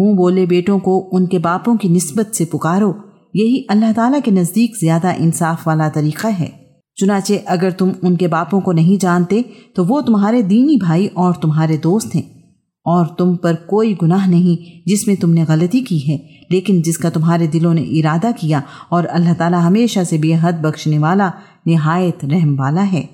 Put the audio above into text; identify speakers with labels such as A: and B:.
A: मुँह बोले बेटों को उनके बापों की निस्बत से पुकारो। यही अल्लाह ताला के नज़दीक ज़्यादा इंसाफ वाला तरीक़ा है। चुनाचे अगर तुम उनके बापों को नहीं जानते तो वो तुम्हारे दीनी भाई और तुम्हारे दोस्त हैं। और तुम पर कोई गुनाह नहीं जिसमें तुमने गलती की है, लेकिन जिसका तुम्हारे दिलों ने इरादा किया और अल्लाह ताला हमेशा से बेहद बख्शने वाला, नहायत रहम वाला है।